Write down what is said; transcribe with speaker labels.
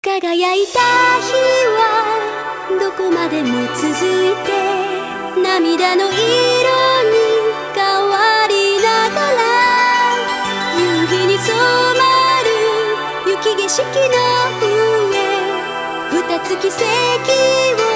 Speaker 1: 輝いた日はどこまでも続いて涙の色に変わりながら夕日に染まる雪景色の上二つ奇跡を